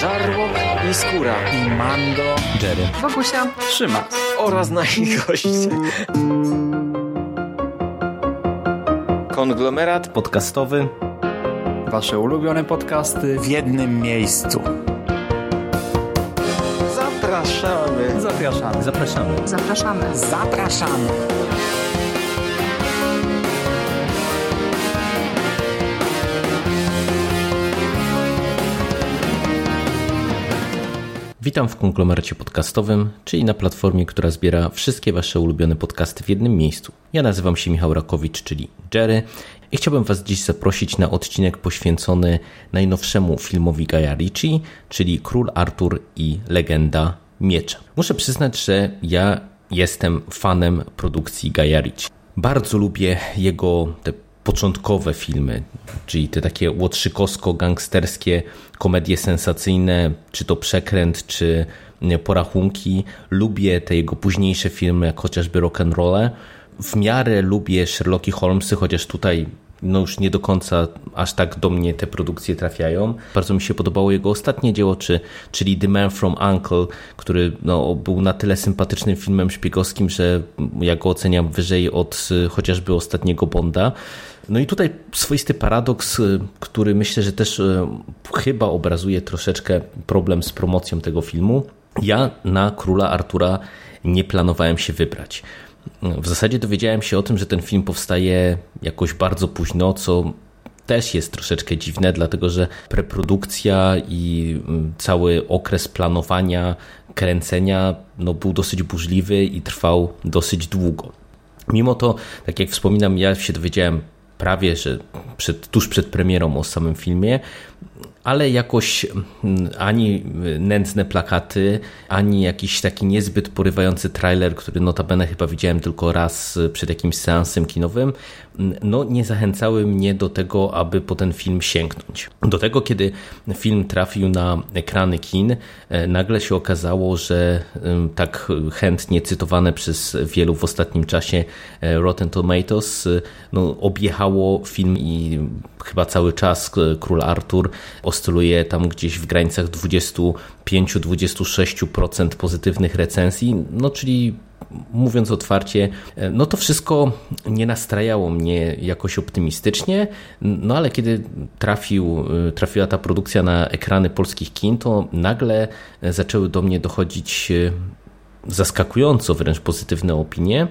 Żarłok i Skóra i Mando, Jerry, Bogusia, Trzyma oraz nasi goście. Konglomerat podcastowy. Wasze ulubione podcasty w jednym miejscu. Zapraszamy. Zapraszamy. Zapraszamy. zapraszamy. Zapraszamy. Witam w konglomeracie podcastowym, czyli na platformie, która zbiera wszystkie Wasze ulubione podcasty w jednym miejscu. Ja nazywam się Michał Rakowicz, czyli Jerry i chciałbym Was dziś zaprosić na odcinek poświęcony najnowszemu filmowi Gaia Ricci, czyli Król Artur i Legenda Miecza. Muszę przyznać, że ja jestem fanem produkcji Gaia Ricci. Bardzo lubię jego te początkowe filmy, czyli te takie łotrzykowsko-gangsterskie komedie sensacyjne, czy to Przekręt, czy Porachunki. Lubię te jego późniejsze filmy, jak chociażby Rock'n'Rolle. W miarę lubię Sherlocki Holmesy, chociaż tutaj no już nie do końca aż tak do mnie te produkcje trafiają. Bardzo mi się podobało jego ostatnie dzieło, czy, czyli The Man from Uncle, który no, był na tyle sympatycznym filmem szpiegowskim, że ja go oceniam wyżej od chociażby ostatniego Bonda. No i tutaj swoisty paradoks, który myślę, że też chyba obrazuje troszeczkę problem z promocją tego filmu. Ja na Króla Artura nie planowałem się wybrać. W zasadzie dowiedziałem się o tym, że ten film powstaje jakoś bardzo późno, co też jest troszeczkę dziwne, dlatego że preprodukcja i cały okres planowania, kręcenia no, był dosyć burzliwy i trwał dosyć długo. Mimo to, tak jak wspominam, ja się dowiedziałem prawie, że przed, tuż przed premierą o samym filmie, ale jakoś mm, ani nędzne plakaty, ani jakiś taki niezbyt porywający trailer, który notabene chyba widziałem tylko raz przed jakimś seansem kinowym, mm, no nie zachęcały mnie do tego, aby po ten film sięgnąć. Do tego, kiedy film trafił na ekrany kin, e, nagle się okazało, że tak chętnie cytowane przez wielu w ostatnim czasie Rotten Tomatoes no, objechało film i chyba cały czas Król Artur oscyluje tam gdzieś w granicach 25-26% pozytywnych recenzji, no czyli mówiąc otwarcie, no to wszystko nie nastrajało mnie jakoś optymistycznie, no ale kiedy trafił, trafiła ta produkcja na ekrany polskich kin, to nagle zaczęły do mnie dochodzić zaskakująco wręcz pozytywne opinie.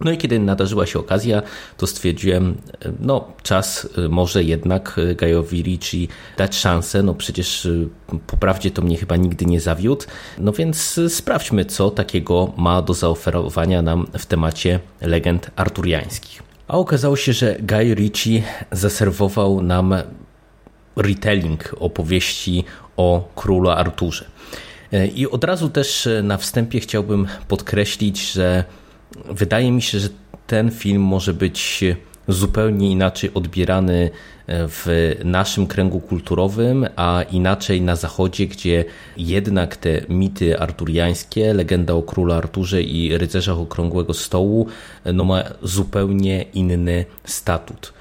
No i kiedy nadarzyła się okazja, to stwierdziłem, no czas y, może jednak y, Gajowi Ricci dać szansę, no przecież y, po prawdzie to mnie chyba nigdy nie zawiódł, no więc sprawdźmy, co takiego ma do zaoferowania nam w temacie legend arturiańskich. A okazało się, że Guy Ritchie zaserwował nam retelling opowieści o królu Arturze. I od razu też na wstępie chciałbym podkreślić, że wydaje mi się, że ten film może być zupełnie inaczej odbierany w naszym kręgu kulturowym, a inaczej na zachodzie, gdzie jednak te mity arturiańskie, legenda o królu Arturze i rycerzach okrągłego stołu, no ma zupełnie inny statut.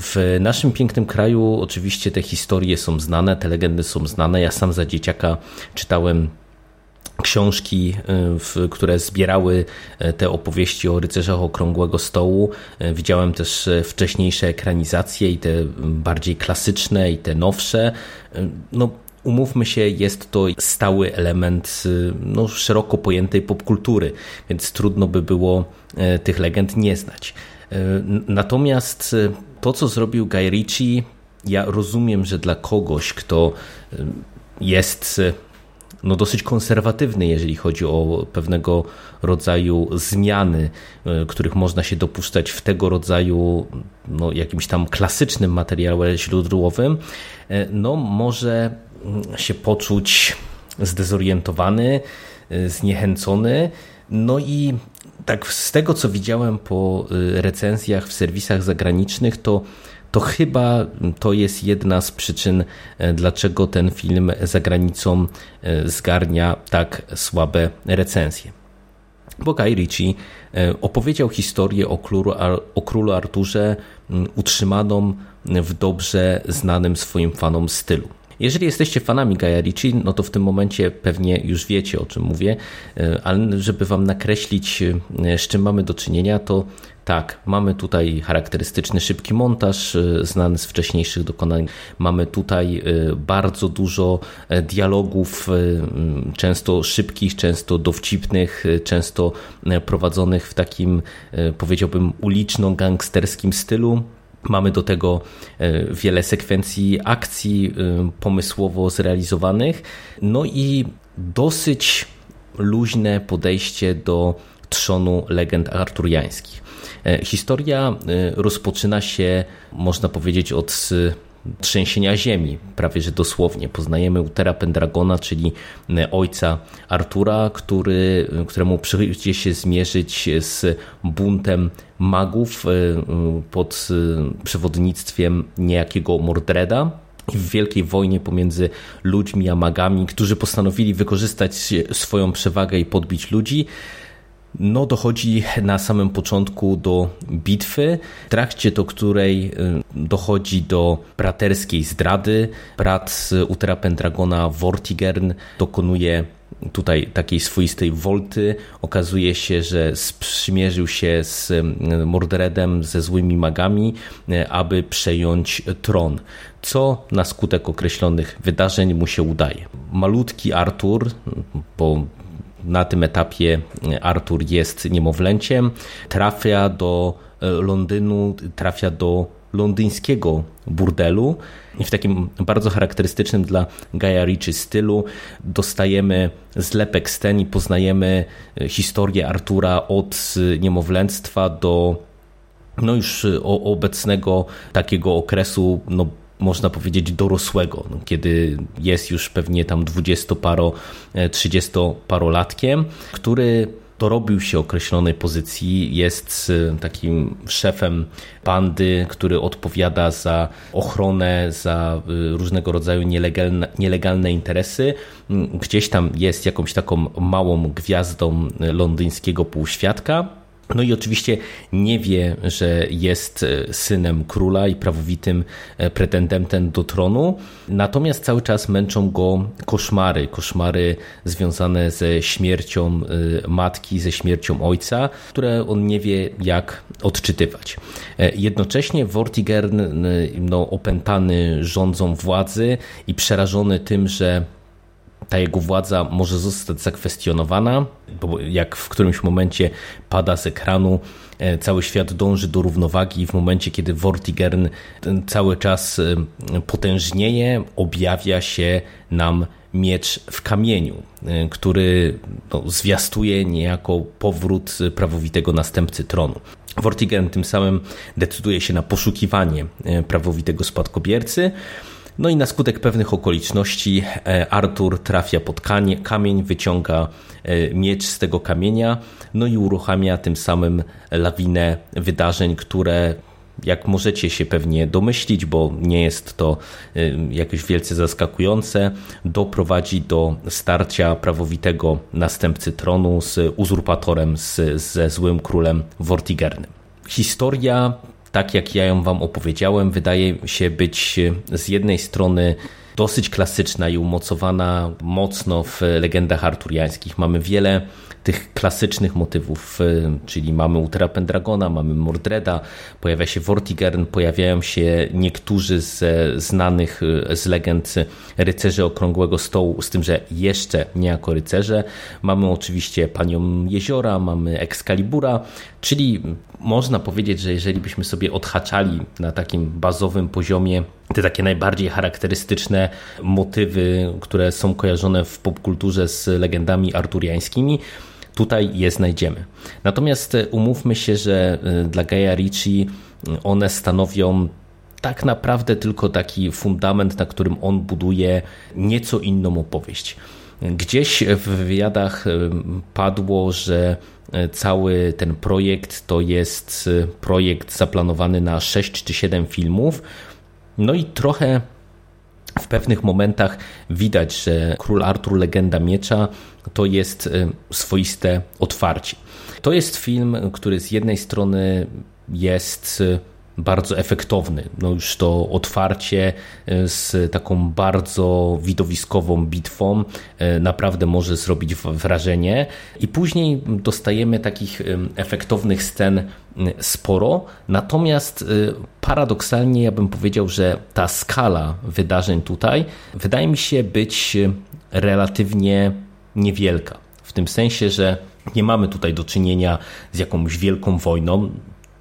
W naszym pięknym kraju oczywiście te historie są znane, te legendy są znane. Ja sam za dzieciaka czytałem książki, y, które zbierały y, te opowieści o rycerzach okrągłego stołu. Y, widziałem też wcześniejsze ekranizacje i te bardziej klasyczne i te nowsze. No, umówmy się, jest to stały element no, szeroko pojętej popkultury, więc trudno by było tych legend nie znać. Natomiast to, co zrobił Guy Ritchie, ja rozumiem, że dla kogoś, kto jest no dosyć konserwatywny, jeżeli chodzi o pewnego rodzaju zmiany, e, których można się dopuszczać w tego rodzaju no, jakimś tam klasycznym materiale źródłowym, e, no może mm, się poczuć zdezorientowany, e, zniechęcony. No i tak z tego, co widziałem po recenzjach w serwisach zagranicznych, to to chyba to jest jedna z przyczyn, e, dlaczego ten film za granicą e, zgarnia tak słabe recenzje. Bo Guy Ritchie e, opowiedział historię o królu, o królu Arturze utrzymaną w dobrze znanym swoim fanom stylu. Jeżeli jesteście fanami Gaia Ricci, no to w tym momencie pewnie już wiecie o czym mówię, ale żeby wam nakreślić z czym mamy do czynienia, to tak, mamy tutaj charakterystyczny szybki montaż, y, znany z wcześniejszych dokonań. Mamy tutaj y, bardzo dużo e, dialogów, y, często szybkich, często dowcipnych, często e, prowadzonych w takim, e, powiedziałbym, uliczno-gangsterskim stylu. Mamy do tego wiele sekwencji akcji pomysłowo zrealizowanych, no i dosyć luźne podejście do trzonu legend arturiańskich. E, historia e, rozpoczyna się, można powiedzieć, od trzęsienia ziemi, prawie że dosłownie. Poznajemy Utera Pendragona, czyli e, ojca Artura, który, któremu przyjdzie się zmierzyć z buntem magów pod przewodnictwem niejakiego Mordreda, w wielkiej wojnie pomiędzy ludźmi a magami, którzy postanowili wykorzystać swoją przewagę i podbić ludzi, no, dochodzi na samym początku do bitwy, w trakcie do której y, dochodzi do braterskiej zdrady. Brat Utera Pendragona, Vortigern, dokonuje tutaj takiej swoistej wolty. Okazuje się, że sprzymierzył się z y, Mordredem, ze złymi magami, y, aby przejąć tron. Co na skutek określonych wydarzeń mu się udaje. Malutki Artur, bo na tym etapie Artur jest niemowlęciem, trafia do e, Londynu, trafia do londyńskiego burdelu i w takim bardzo charakterystycznym dla Gaia Ritchie stylu dostajemy zlepek scen i poznajemy e, historię Artura od niemowlęctwa do no już obecnego takiego okresu no można powiedzieć, dorosłego, no, kiedy jest już pewnie tam 20-paro, 30-parolatkiem, który dorobił się określonej pozycji, jest takim szefem bandy, który odpowiada za ochronę, za y, różnego rodzaju nielegalne, nielegalne interesy. Gdzieś tam jest jakąś taką małą gwiazdą londyńskiego półświadka no i oczywiście nie wie, że jest e, synem króla i prawowitym e, pretendentem do tronu, natomiast cały czas męczą go koszmary, koszmary związane ze śmiercią e, matki, ze śmiercią ojca, które on nie wie jak odczytywać. Jednocześnie Vortigern, no, opętany rządzą władzy i przerażony tym, że ta jego władza może zostać zakwestionowana, bo jak w którymś momencie pada z ekranu, e, cały świat dąży do równowagi w momencie, kiedy Vortigern cały czas e, potężnieje, objawia się nam miecz w kamieniu, e, który no, zwiastuje niejako powrót prawowitego następcy tronu. Vortigern tym samym decyduje się na poszukiwanie prawowitego spadkobiercy, no i na skutek pewnych okoliczności e, Artur trafia pod kamień, wyciąga e, miecz z tego kamienia, no i uruchamia tym samym lawinę wydarzeń, które jak możecie się pewnie domyślić, bo nie jest to e, jakoś wielce zaskakujące, doprowadzi do starcia prawowitego następcy tronu z uzurpatorem, z, ze złym królem Vortigernym. Historia tak jak ja ją Wam opowiedziałem, wydaje się być z jednej strony dosyć klasyczna i umocowana mocno w legendach arturiańskich. Mamy wiele tych klasycznych motywów, y, czyli mamy Utera Pendragona, mamy Mordreda, pojawia się Vortigern, pojawiają się niektórzy z znanych y, z legend rycerzy Okrągłego Stołu, z tym, że jeszcze nie jako rycerze. Mamy oczywiście Panią Jeziora, mamy Excalibura, czyli można powiedzieć, że jeżeli byśmy sobie odhaczali na takim bazowym poziomie te takie najbardziej charakterystyczne motywy, które są kojarzone w popkulturze z legendami arturiańskimi, tutaj je znajdziemy. Natomiast e, umówmy się, że e, dla Gaia Ricci e, one stanowią tak naprawdę tylko taki fundament, na którym on buduje nieco inną opowieść. Gdzieś w wywiadach padło, że cały ten projekt to jest projekt zaplanowany na 6 czy 7 filmów. No i trochę w pewnych momentach widać, że Król Artur Legenda Miecza to jest y, swoiste otwarcie. To jest film, który z jednej strony jest y, bardzo efektowny. No już to otwarcie z taką bardzo widowiskową bitwą naprawdę może zrobić wrażenie. I później dostajemy takich efektownych scen sporo, natomiast paradoksalnie ja bym powiedział, że ta skala wydarzeń tutaj wydaje mi się być relatywnie niewielka. W tym sensie, że nie mamy tutaj do czynienia z jakąś wielką wojną,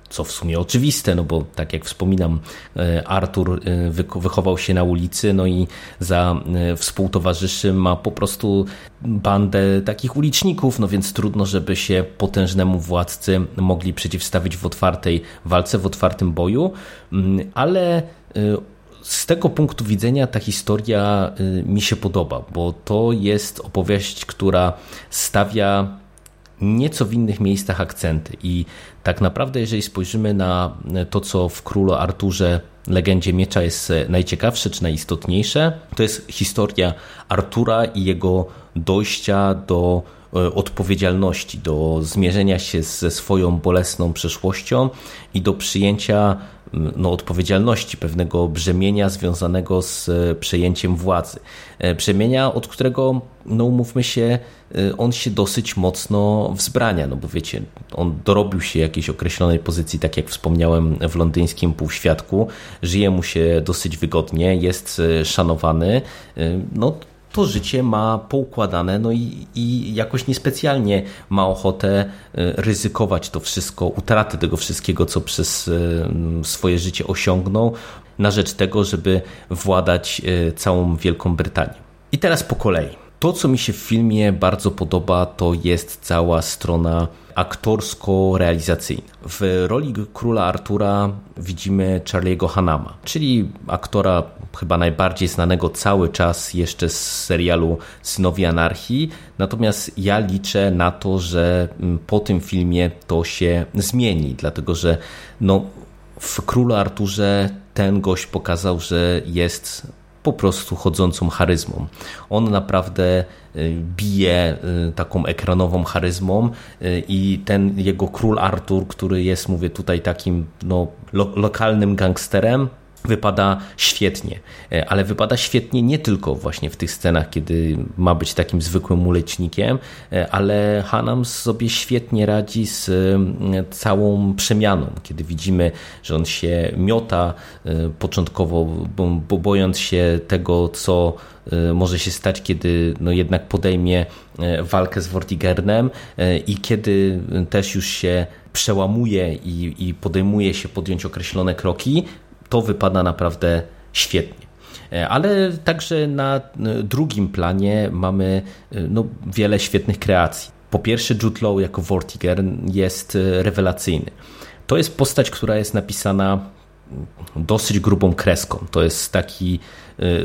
co w sumie oczywiste, no bo tak jak wspominam, e, Artur e, wychował się na ulicy, no i za e, współtowarzyszy ma po prostu bandę takich uliczników, no więc trudno, żeby się potężnemu władcy mogli przeciwstawić w otwartej walce, w otwartym boju, mm, ale z tego punktu widzenia ta historia mi się podoba, bo to jest opowieść, która stawia nieco w innych miejscach akcenty. I tak naprawdę, jeżeli spojrzymy na to, co w Królu Arturze legendzie miecza jest najciekawsze czy najistotniejsze, to jest historia Artura i jego dojścia do e, odpowiedzialności, do zmierzenia się ze swoją bolesną przeszłością i do przyjęcia no, odpowiedzialności, pewnego brzemienia związanego z e, przejęciem władzy. E, brzemienia, od którego, no umówmy się, e, on się dosyć mocno wzbrania, no bo wiecie, on dorobił się jakiejś określonej pozycji, tak jak wspomniałem, w londyńskim półświadku, żyje mu się dosyć wygodnie, jest szanowany, no to życie ma poukładane, no i, i jakoś niespecjalnie ma ochotę e, ryzykować to wszystko, utratę tego wszystkiego, co przez e, swoje życie osiągnął, na rzecz tego, żeby władać e, całą Wielką Brytanią. I teraz po kolei. To, co mi się w filmie bardzo podoba, to jest cała strona aktorsko-realizacyjna. W roli króla Artura widzimy Charlie'ego Hanama, czyli aktora chyba najbardziej znanego cały czas jeszcze z serialu Synowi Anarchii. Natomiast ja liczę na to, że mm, po tym filmie to się zmieni, dlatego że no, w Królu Arturze ten gość pokazał, że jest po prostu chodzącą charyzmą. On naprawdę y, bije y, taką ekranową charyzmą y, i ten jego król Artur, który jest, mówię tutaj, takim no, lo lokalnym gangsterem, wypada świetnie, e, ale wypada świetnie nie tylko właśnie w tych scenach, kiedy ma być takim zwykłym ulecznikiem, e, ale Hanam sobie świetnie radzi z całą przemianą, kiedy widzimy, że on się miota e, początkowo, bo bojąc się tego, co może się stać, kiedy no jednak podejmie walkę z Vortigernem i kiedy też już się przełamuje i, i podejmuje się podjąć określone kroki, to wypada naprawdę świetnie. E, ale także na e, drugim planie mamy e, no, wiele świetnych kreacji. Po pierwsze, Jude Law jako Vortiger jest rewelacyjny. To jest postać, która jest napisana dosyć grubą kreską. To jest taki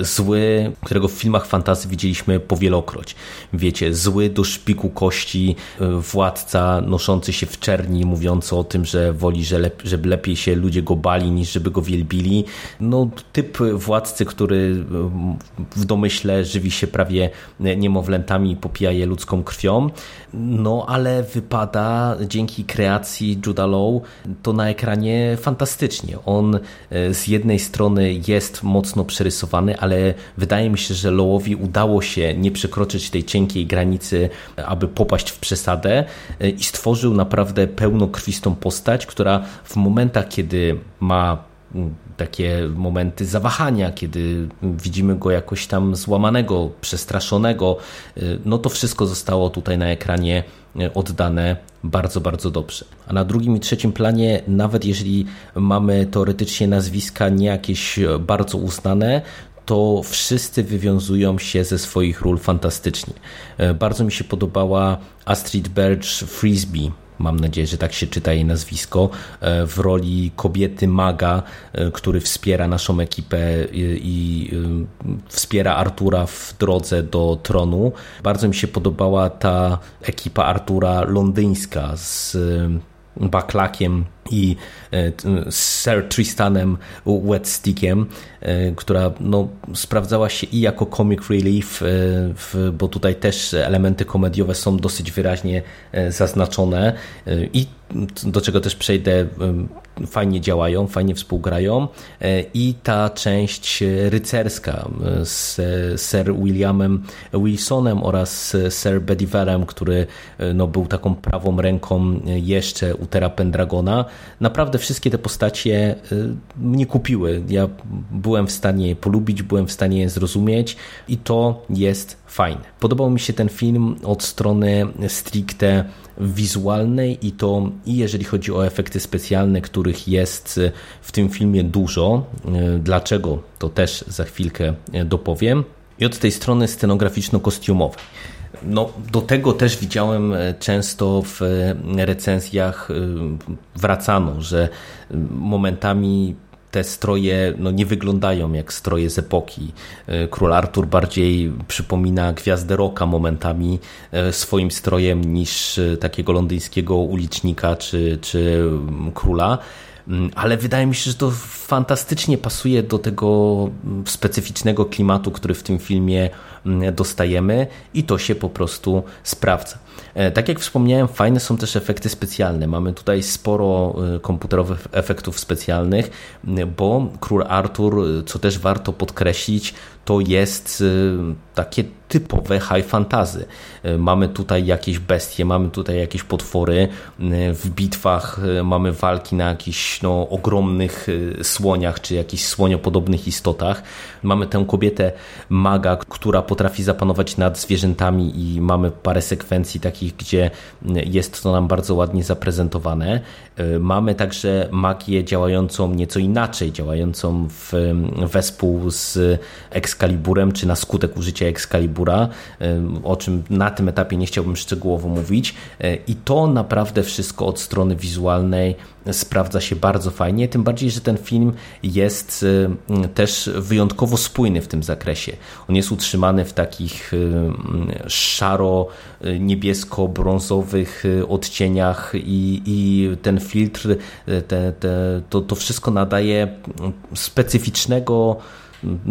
zły, którego w filmach fantazy widzieliśmy powielokroć. Wiecie, zły do szpiku kości, y, władca noszący się w czerni, mówiący o tym, że woli, że żeby lepiej się ludzie go bali, niż żeby go wielbili. No, typ władcy, który y, w domyśle żywi się prawie niemowlętami i popija je ludzką krwią. No, ale wypada dzięki kreacji Juda Law to na ekranie fantastycznie. On z jednej strony jest mocno przerysowany, ale wydaje mi się, że Lowowi udało się nie przekroczyć tej cienkiej granicy, aby popaść w przesadę e, i stworzył naprawdę pełnokrwistą postać, która w momentach, kiedy ma takie momenty zawahania, kiedy widzimy go jakoś tam złamanego, przestraszonego, y, no to wszystko zostało tutaj na ekranie y, oddane bardzo, bardzo dobrze. A na drugim i trzecim planie, nawet jeżeli mamy teoretycznie nazwiska nie jakieś bardzo uznane, to wszyscy wywiązują się ze swoich ról fantastycznie. Bardzo mi się podobała Astrid Berge Frisbee mam nadzieję, że tak się czyta jej nazwisko, e, w roli kobiety maga, e, który wspiera naszą ekipę i e, wspiera Artura w drodze do tronu. Bardzo mi się podobała ta ekipa Artura londyńska z Baklakiem i e, Sir Tristanem Wetstickiem, e, która no, sprawdzała się i jako comic relief, e, bo tutaj też elementy komediowe są dosyć wyraźnie zaznaczone i do czego też przejdę, fajnie działają, fajnie współgrają i ta część rycerska z Sir Williamem Wilsonem oraz Sir Bediverem, który no, był taką prawą ręką jeszcze Utera Pendragona, naprawdę wszystkie te postacie mnie kupiły. Ja byłem w stanie je polubić, byłem w stanie je zrozumieć i to jest fajne. Podobał mi się ten film od strony stricte wizualnej i to i jeżeli chodzi o efekty specjalne, których jest w tym filmie dużo. Dlaczego? To też za chwilkę dopowiem. I od tej strony scenograficzno-kostiumowej. No, do tego też widziałem często w recenzjach wracano, że momentami te stroje no, nie wyglądają jak stroje z epoki. E, Król Artur bardziej przypomina gwiazdę roka momentami e, swoim strojem niż e, takiego londyńskiego ulicznika czy, czy mm, króla. Mm, ale wydaje mi się, że to fantastycznie pasuje do tego mm, specyficznego klimatu, który w tym filmie dostajemy i to się po prostu sprawdza. E, tak jak wspomniałem, fajne są też efekty specjalne. Mamy tutaj sporo e, komputerowych efektów specjalnych, bo Król Artur, e, co też warto podkreślić, to jest takie typowe high fantasy. Mamy tutaj jakieś bestie, mamy tutaj jakieś potwory, w bitwach mamy walki na jakichś no, ogromnych słoniach, czy jakichś słoniopodobnych istotach. Mamy tę kobietę maga, która potrafi zapanować nad zwierzętami i mamy parę sekwencji takich, gdzie jest to nam bardzo ładnie zaprezentowane. Mamy także magię działającą nieco inaczej, działającą w, wespół z Excaliburem, czy na skutek użycia Excalibura, o czym na tym etapie nie chciałbym szczegółowo mówić. I to naprawdę wszystko od strony wizualnej sprawdza się bardzo fajnie, tym bardziej, że ten film jest też wyjątkowo spójny w tym zakresie. On jest utrzymany w takich szaro-niebiesko-brązowych odcieniach i, i ten filtr, te, te, to, to wszystko nadaje specyficznego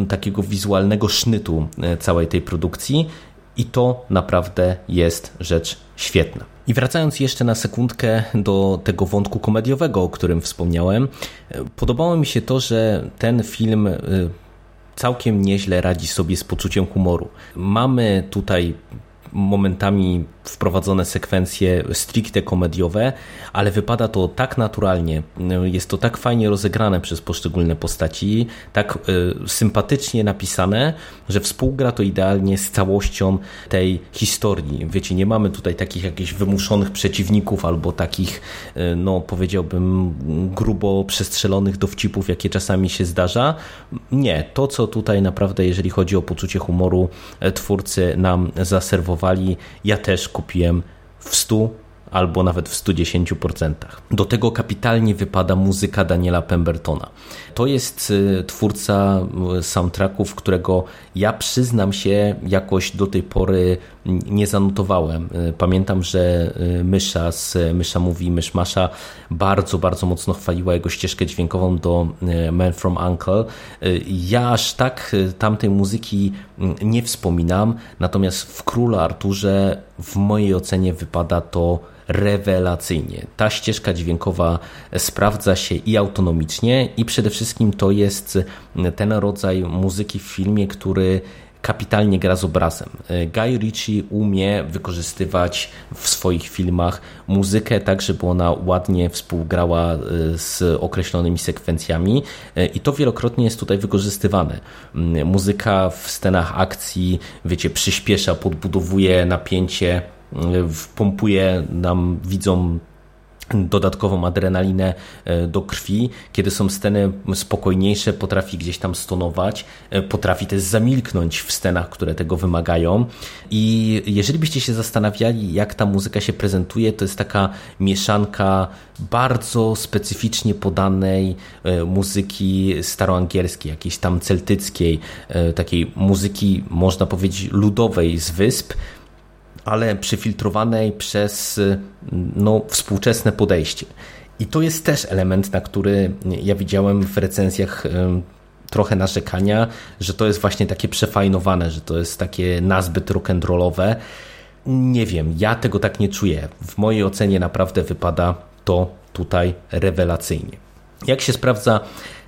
takiego wizualnego sznytu całej tej produkcji i to naprawdę jest rzecz świetna. I wracając jeszcze na sekundkę do tego wątku komediowego, o którym wspomniałem, podobało mi się to, że ten film y, całkiem nieźle radzi sobie z poczuciem humoru. Mamy tutaj momentami wprowadzone sekwencje stricte komediowe, ale wypada to tak naturalnie, jest to tak fajnie rozegrane przez poszczególne postaci, tak y, sympatycznie napisane, że współgra to idealnie z całością tej historii. Wiecie, nie mamy tutaj takich jakichś wymuszonych przeciwników albo takich, y, no powiedziałbym, grubo przestrzelonych dowcipów, jakie czasami się zdarza. Nie, to co tutaj naprawdę, jeżeli chodzi o poczucie humoru, twórcy nam zaserwowali, ja też kupiłem w 100 albo nawet w 110%. Do tego kapitalnie wypada muzyka Daniela Pembertona. To jest y, twórca y, soundtracków, którego ja przyznam się jakoś do tej pory nie zanotowałem. Y, pamiętam, że Mysza z Mysza Mówi Myszmasza bardzo, bardzo mocno chwaliła jego ścieżkę dźwiękową do Man From Uncle. Ja aż tak tamtej muzyki nie wspominam, natomiast w Królu Arturze w mojej ocenie wypada to rewelacyjnie. Ta ścieżka dźwiękowa sprawdza się i autonomicznie, i przede wszystkim to jest ten rodzaj muzyki w filmie, który kapitalnie gra z obrazem. Guy Ritchie umie wykorzystywać w swoich filmach muzykę tak, żeby ona ładnie współgrała e, z określonymi sekwencjami i to wielokrotnie jest tutaj wykorzystywane. Muzyka w scenach akcji, wiecie, przyspiesza, podbudowuje napięcie, pompuje nam widzom dodatkową adrenalinę e, do krwi. Kiedy są sceny spokojniejsze, potrafi gdzieś tam stonować, e, potrafi też zamilknąć w scenach, które tego wymagają. I jeżeli byście się zastanawiali, jak ta muzyka się prezentuje, to jest taka mieszanka bardzo specyficznie podanej e, muzyki staroangielskiej, jakiejś tam celtyckiej, takiej muzyki, można powiedzieć, ludowej z wysp, ale przyfiltrowanej przez no, współczesne podejście. I to jest też element, na który ja widziałem w recenzjach trochę narzekania, że to jest właśnie takie przefajnowane, że to jest takie nazbyt rock'n'rollowe. Nie wiem, ja tego tak nie czuję. W mojej ocenie naprawdę wypada to tutaj rewelacyjnie. Jak się sprawdza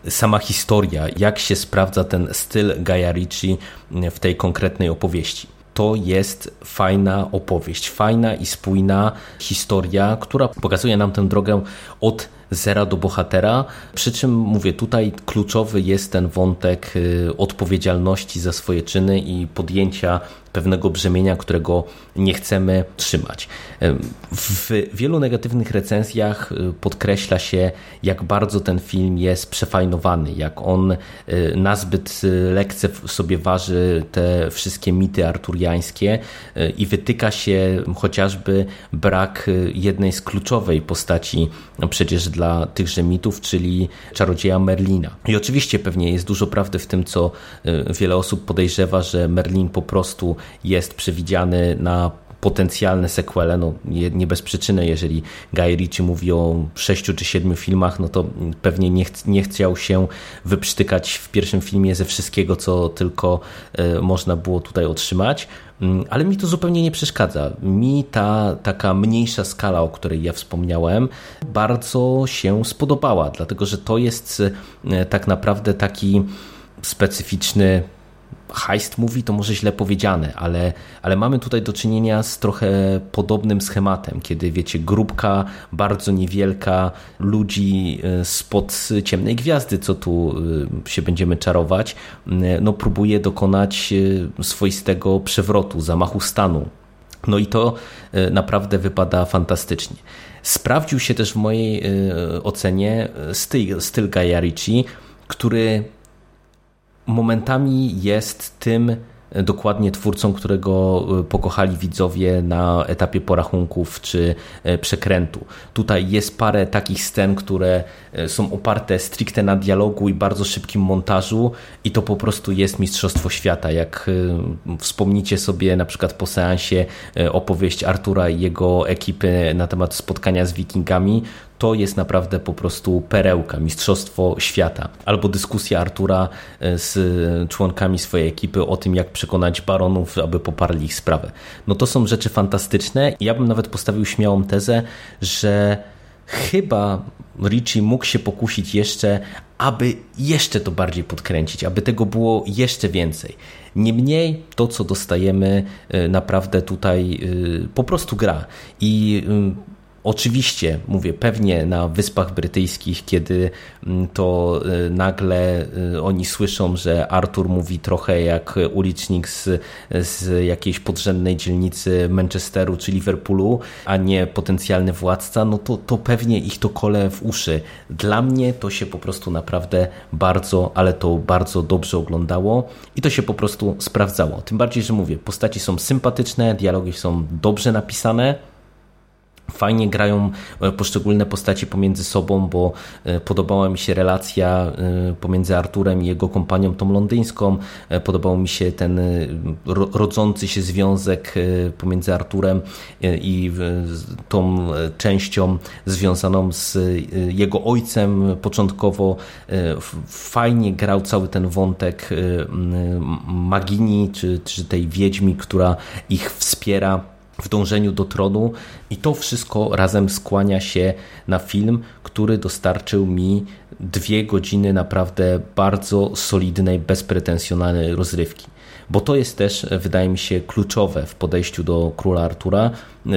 sama historia, jak się sprawdza ten styl Gaia Ricci w tej konkretnej opowieści? To jest fajna opowieść, fajna i spójna historia, która pokazuje nam tę drogę od zera do bohatera. Przy czym mówię, tutaj kluczowy jest ten wątek y, odpowiedzialności za swoje czyny i podjęcia pewnego brzemienia, którego nie chcemy trzymać. W wielu negatywnych recenzjach y, podkreśla się, jak bardzo ten film jest przefajnowany, jak on y, nazbyt lekce sobie waży te wszystkie mity arturiańskie i wytyka się chociażby brak jednej z kluczowej postaci przecież dla dla tychże mitów, czyli czarodzieja Merlina. I oczywiście pewnie jest dużo prawdy w tym, co y, wiele osób podejrzewa, że Merlin po prostu jest przewidziany na potencjalne sequele, no nie, nie, bez przyczyny, jeżeli Guy Ritchie mówi o sześciu czy siedmiu filmach, no to pewnie nie, ch nie chciał się wyprztykać w pierwszym filmie ze wszystkiego, co tylko y, można było tutaj otrzymać. Mm, ale mi to zupełnie nie przeszkadza. Mi ta taka mniejsza skala, o której ja wspomniałem, bardzo się spodobała, dlatego że to jest e, tak naprawdę taki specyficzny heist mówi, to może źle powiedziane, ale, ale mamy tutaj do czynienia z trochę podobnym schematem, kiedy wiecie, grupka bardzo niewielka ludzi e, spod ciemnej gwiazdy, co tu e, się będziemy czarować, no próbuje dokonać e, swoistego przewrotu, zamachu stanu. No i to naprawdę wypada fantastycznie. Sprawdził się też w mojej ocenie styl, styl Gaia Ricci, który momentami jest tym dokładnie twórcą, którego e, pokochali widzowie na etapie porachunków czy e, przekrętu. Tutaj jest parę takich scen, które e, są oparte stricte na dialogu i bardzo szybkim montażu i to po prostu jest Mistrzostwo Świata. Jak wspomnicie sobie na przykład po seansie opowieść Artura i jego ekipy na temat spotkania z wikingami, to jest naprawdę po prostu perełka, mistrzostwo świata. Albo dyskusja Artura e, z członkami swojej ekipy o tym, jak przekonać baronów, aby poparli ich sprawę. No to są rzeczy fantastyczne. Ja bym nawet postawił śmiałą tezę, że chyba Richie mógł się pokusić jeszcze, aby jeszcze to bardziej podkręcić, aby tego było jeszcze więcej. Niemniej to, co dostajemy, e, naprawdę tutaj e, po prostu gra. I Oczywiście, mówię, pewnie na Wyspach Brytyjskich, kiedy mm, to y, nagle y, oni słyszą, że Arthur mówi trochę jak ulicznik z, z jakiejś podrzędnej dzielnicy Manchesteru czy Liverpoolu, a nie potencjalny władca, no to, to pewnie ich to kole w uszy. Dla mnie to się po prostu naprawdę bardzo, ale to bardzo dobrze oglądało i to się po prostu sprawdzało. Tym bardziej, że mówię, postaci są sympatyczne, dialogi są dobrze napisane Fajnie grają e, poszczególne postaci pomiędzy sobą, bo e, podobała mi się relacja e, pomiędzy Arturem i jego kompanią tą londyńską. Podobał mi się ten rodzący się związek pomiędzy Arturem i tą częścią związaną z jego ojcem początkowo. Fajnie grał cały ten wątek Magini, czy, czy tej wiedźmi, która ich wspiera w dążeniu do tronu i to wszystko razem skłania się na film, który dostarczył mi dwie godziny naprawdę bardzo solidnej, bezpretensjonalnej rozrywki. Bo to jest też, wydaje mi się, kluczowe w podejściu do Króla Artura.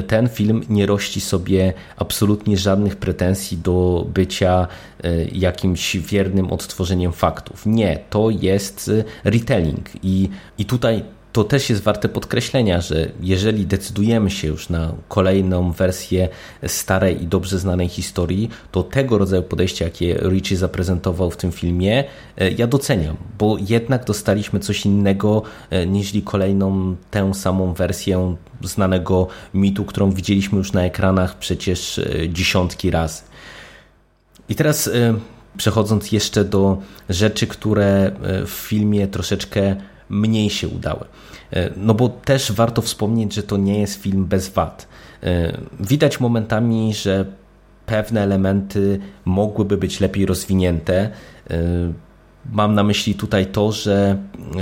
Ten film nie rości sobie absolutnie żadnych pretensji do bycia e, jakimś wiernym odtworzeniem faktów. Nie, to jest retelling i, i tutaj to też jest warte podkreślenia, że jeżeli decydujemy się już na kolejną wersję starej i dobrze znanej historii, to tego rodzaju podejście, jakie Richie zaprezentował w tym filmie, e, ja doceniam, bo jednak dostaliśmy coś innego e, niż kolejną tę samą wersję znanego mitu, którą widzieliśmy już na ekranach przecież e, dziesiątki razy. I teraz przechodząc jeszcze do rzeczy, które w filmie troszeczkę mniej się udały. E, no bo też warto wspomnieć, że to nie jest film bez wad. E, widać momentami, że pewne elementy mogłyby być lepiej rozwinięte. Mam na myśli tutaj to, że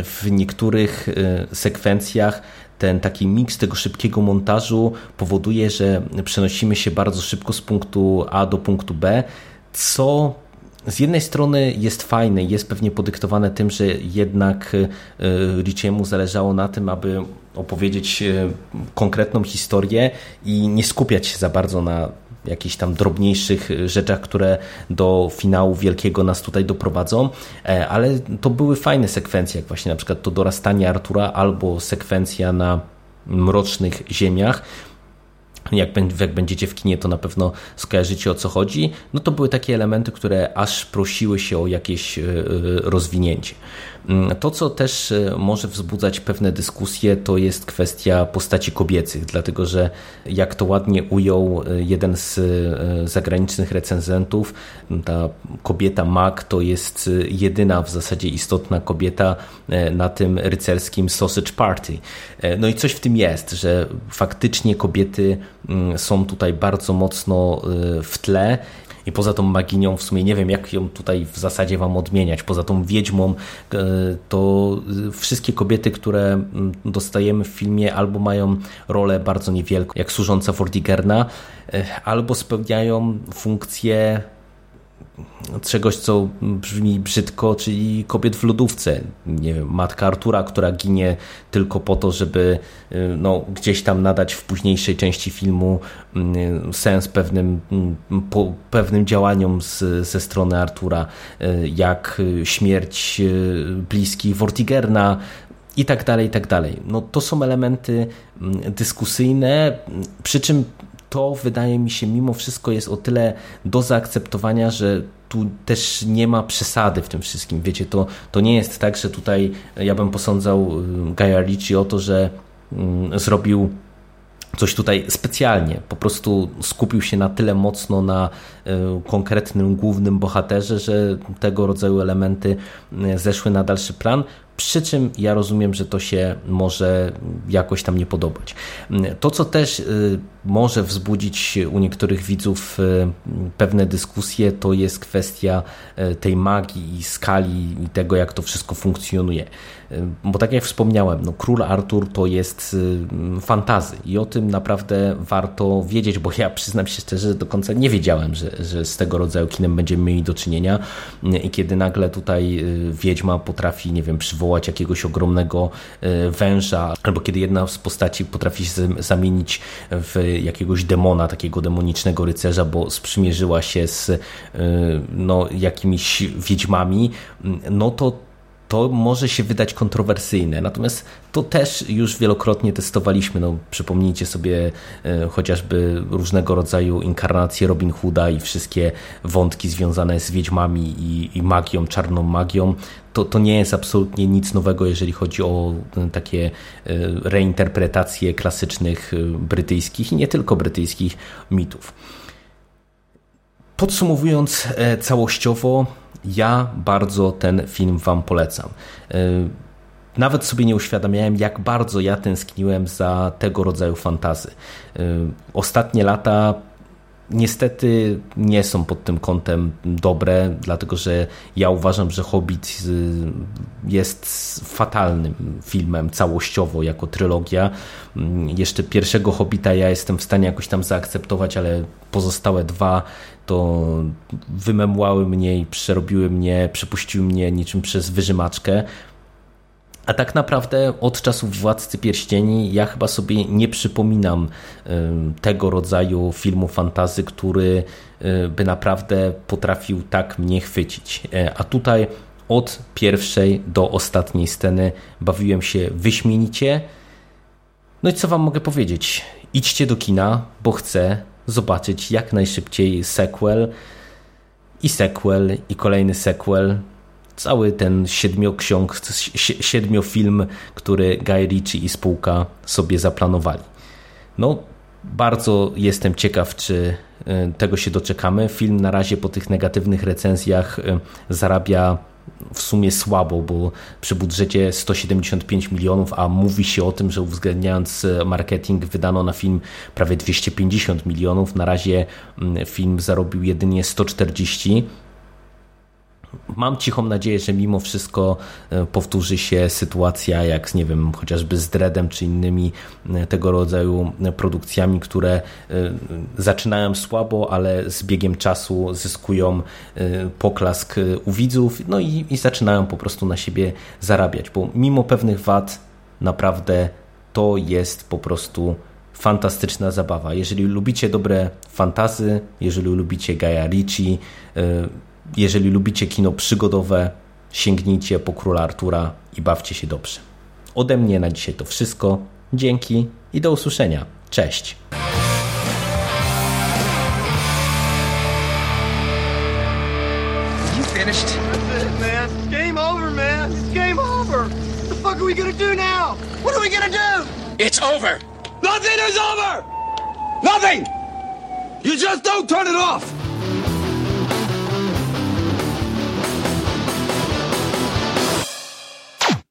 w niektórych sekwencjach ten taki miks tego szybkiego montażu powoduje, że przenosimy się bardzo szybko z punktu A do punktu B, co z jednej strony jest fajne, jest pewnie podyktowane tym, że jednak e, Richiemu zależało na tym, aby opowiedzieć e, konkretną historię i nie skupiać się za bardzo na jakichś tam drobniejszych rzeczach, które do finału wielkiego nas tutaj doprowadzą, e, ale to były fajne sekwencje, jak właśnie na przykład to dorastanie Artura albo sekwencja na mrocznych ziemiach, jak, jak będziecie w kinie, to na pewno skojarzycie o co chodzi. No to były takie elementy, które aż prosiły się o jakieś e, e, rozwinięcie. Mm, to, co też e, może wzbudzać pewne dyskusje, to jest kwestia postaci kobiecych, dlatego że jak to ładnie ujął jeden z zagranicznych recenzentów, ta kobieta Mac to jest jedyna w zasadzie istotna kobieta na tym rycerskim Sausage Party. No i coś w tym jest, że faktycznie kobiety są tutaj bardzo mocno y, w tle. I poza tą maginią, w sumie nie wiem, jak ją tutaj w zasadzie wam odmieniać. Poza tą wiedźmą, y, to y, wszystkie kobiety, które mm, dostajemy w filmie, albo mają rolę bardzo niewielką, jak służąca Vortigerna, albo spełniają funkcję czegoś, co brzmi brzydko, czyli kobiet w lodówce. Nie wiem, matka Artura, która ginie tylko po to, żeby y, no, gdzieś tam nadać w późniejszej części filmu y, sens pewnym, y, po, pewnym działaniom z, ze strony Artura, jak śmierć bliskich Vortigerna, i tak dalej, i tak dalej. No, to są elementy dyskusyjne, przy czym to wydaje mi się mimo wszystko jest o tyle do zaakceptowania, że tu też nie ma przesady w tym wszystkim. Wiecie, to, to nie jest tak, że tutaj ja bym posądzał Gaia Ricci o to, że mm, zrobił coś tutaj specjalnie. Po prostu skupił się na tyle mocno na y, konkretnym głównym bohaterze, że tego rodzaju elementy y, zeszły na dalszy plan. Przy czym ja rozumiem, że to się może jakoś tam nie podobać. To, co też y, może wzbudzić u niektórych widzów y, pewne dyskusje, to jest kwestia y, tej magii i skali i tego, jak to wszystko funkcjonuje. Bo tak jak wspomniałem, no, Król Artur to jest fantazy i o tym naprawdę warto wiedzieć, bo ja przyznam się szczerze, że do końca nie wiedziałem, że, że z tego rodzaju kinem będziemy mieli do czynienia i kiedy nagle tutaj Wiedźma potrafi, nie wiem, przywołać przywołać jakiegoś ogromnego e, węża, albo kiedy jedna z postaci potrafi się zamienić w jakiegoś demona, takiego demonicznego rycerza, bo sprzymierzyła się z e, no, jakimiś wiedźmami, no to to może się wydać kontrowersyjne. Natomiast to też już wielokrotnie testowaliśmy. No, przypomnijcie sobie e, chociażby różnego rodzaju inkarnacje Robin Hooda i wszystkie wątki związane z wiedźmami i, i magią, czarną magią. To, to nie jest absolutnie nic nowego, jeżeli chodzi o e, takie e, reinterpretacje klasycznych brytyjskich i nie tylko brytyjskich mitów. Podsumowując całościowo, ja bardzo ten film Wam polecam. E, nawet sobie nie uświadamiałem, jak bardzo ja tęskniłem za tego rodzaju fantazy. E, ostatnie lata niestety nie są pod tym kątem dobre, dlatego że ja uważam, że Hobbit y, jest fatalnym filmem całościowo jako trylogia. Jeszcze pierwszego Hobbita ja jestem w stanie jakoś tam zaakceptować, ale pozostałe dwa to wymemłały mnie i przerobiły mnie, przepuściły mnie niczym przez wyżymaczkę. A tak naprawdę od czasów Władcy Pierścieni ja chyba sobie nie przypominam tego rodzaju filmu fantazy, który by naprawdę potrafił tak mnie chwycić. E, a tutaj od pierwszej do ostatniej sceny bawiłem się wyśmienicie. No i co wam mogę powiedzieć? Idźcie do kina, bo chcę zobaczyć jak najszybciej sequel i sequel i kolejny sequel cały ten siedmioksiąg, siedmiofilm, który Guy Ritchie i spółka sobie zaplanowali. No, bardzo jestem ciekaw, czy e, tego się doczekamy. Film na razie po tych negatywnych recenzjach e, zarabia w sumie słabo, bo przy budżecie 175 milionów, a mówi się o tym, że uwzględniając marketing wydano na film prawie 250 milionów. Na razie mm, film zarobił jedynie 140 Mam cichą nadzieję, że mimo wszystko e, powtórzy się sytuacja jak, nie wiem, chociażby z Dreadem czy innymi e, tego rodzaju e, produkcjami, które zaczynają słabo, ale z biegiem czasu zyskują poklask u widzów, no i, i zaczynają po prostu na siebie zarabiać, bo mimo pewnych wad naprawdę to jest po prostu fantastyczna zabawa. Jeżeli lubicie dobre fantazy, jeżeli lubicie Gaia Ricci, jeżeli lubicie kino przygodowe, sięgnijcie po Króla Artura i bawcie się dobrze. Ode mnie na dzisiaj to wszystko. Dzięki i do usłyszenia. Cześć. It's over. Nothing is over! Nothing! You just don't turn it off!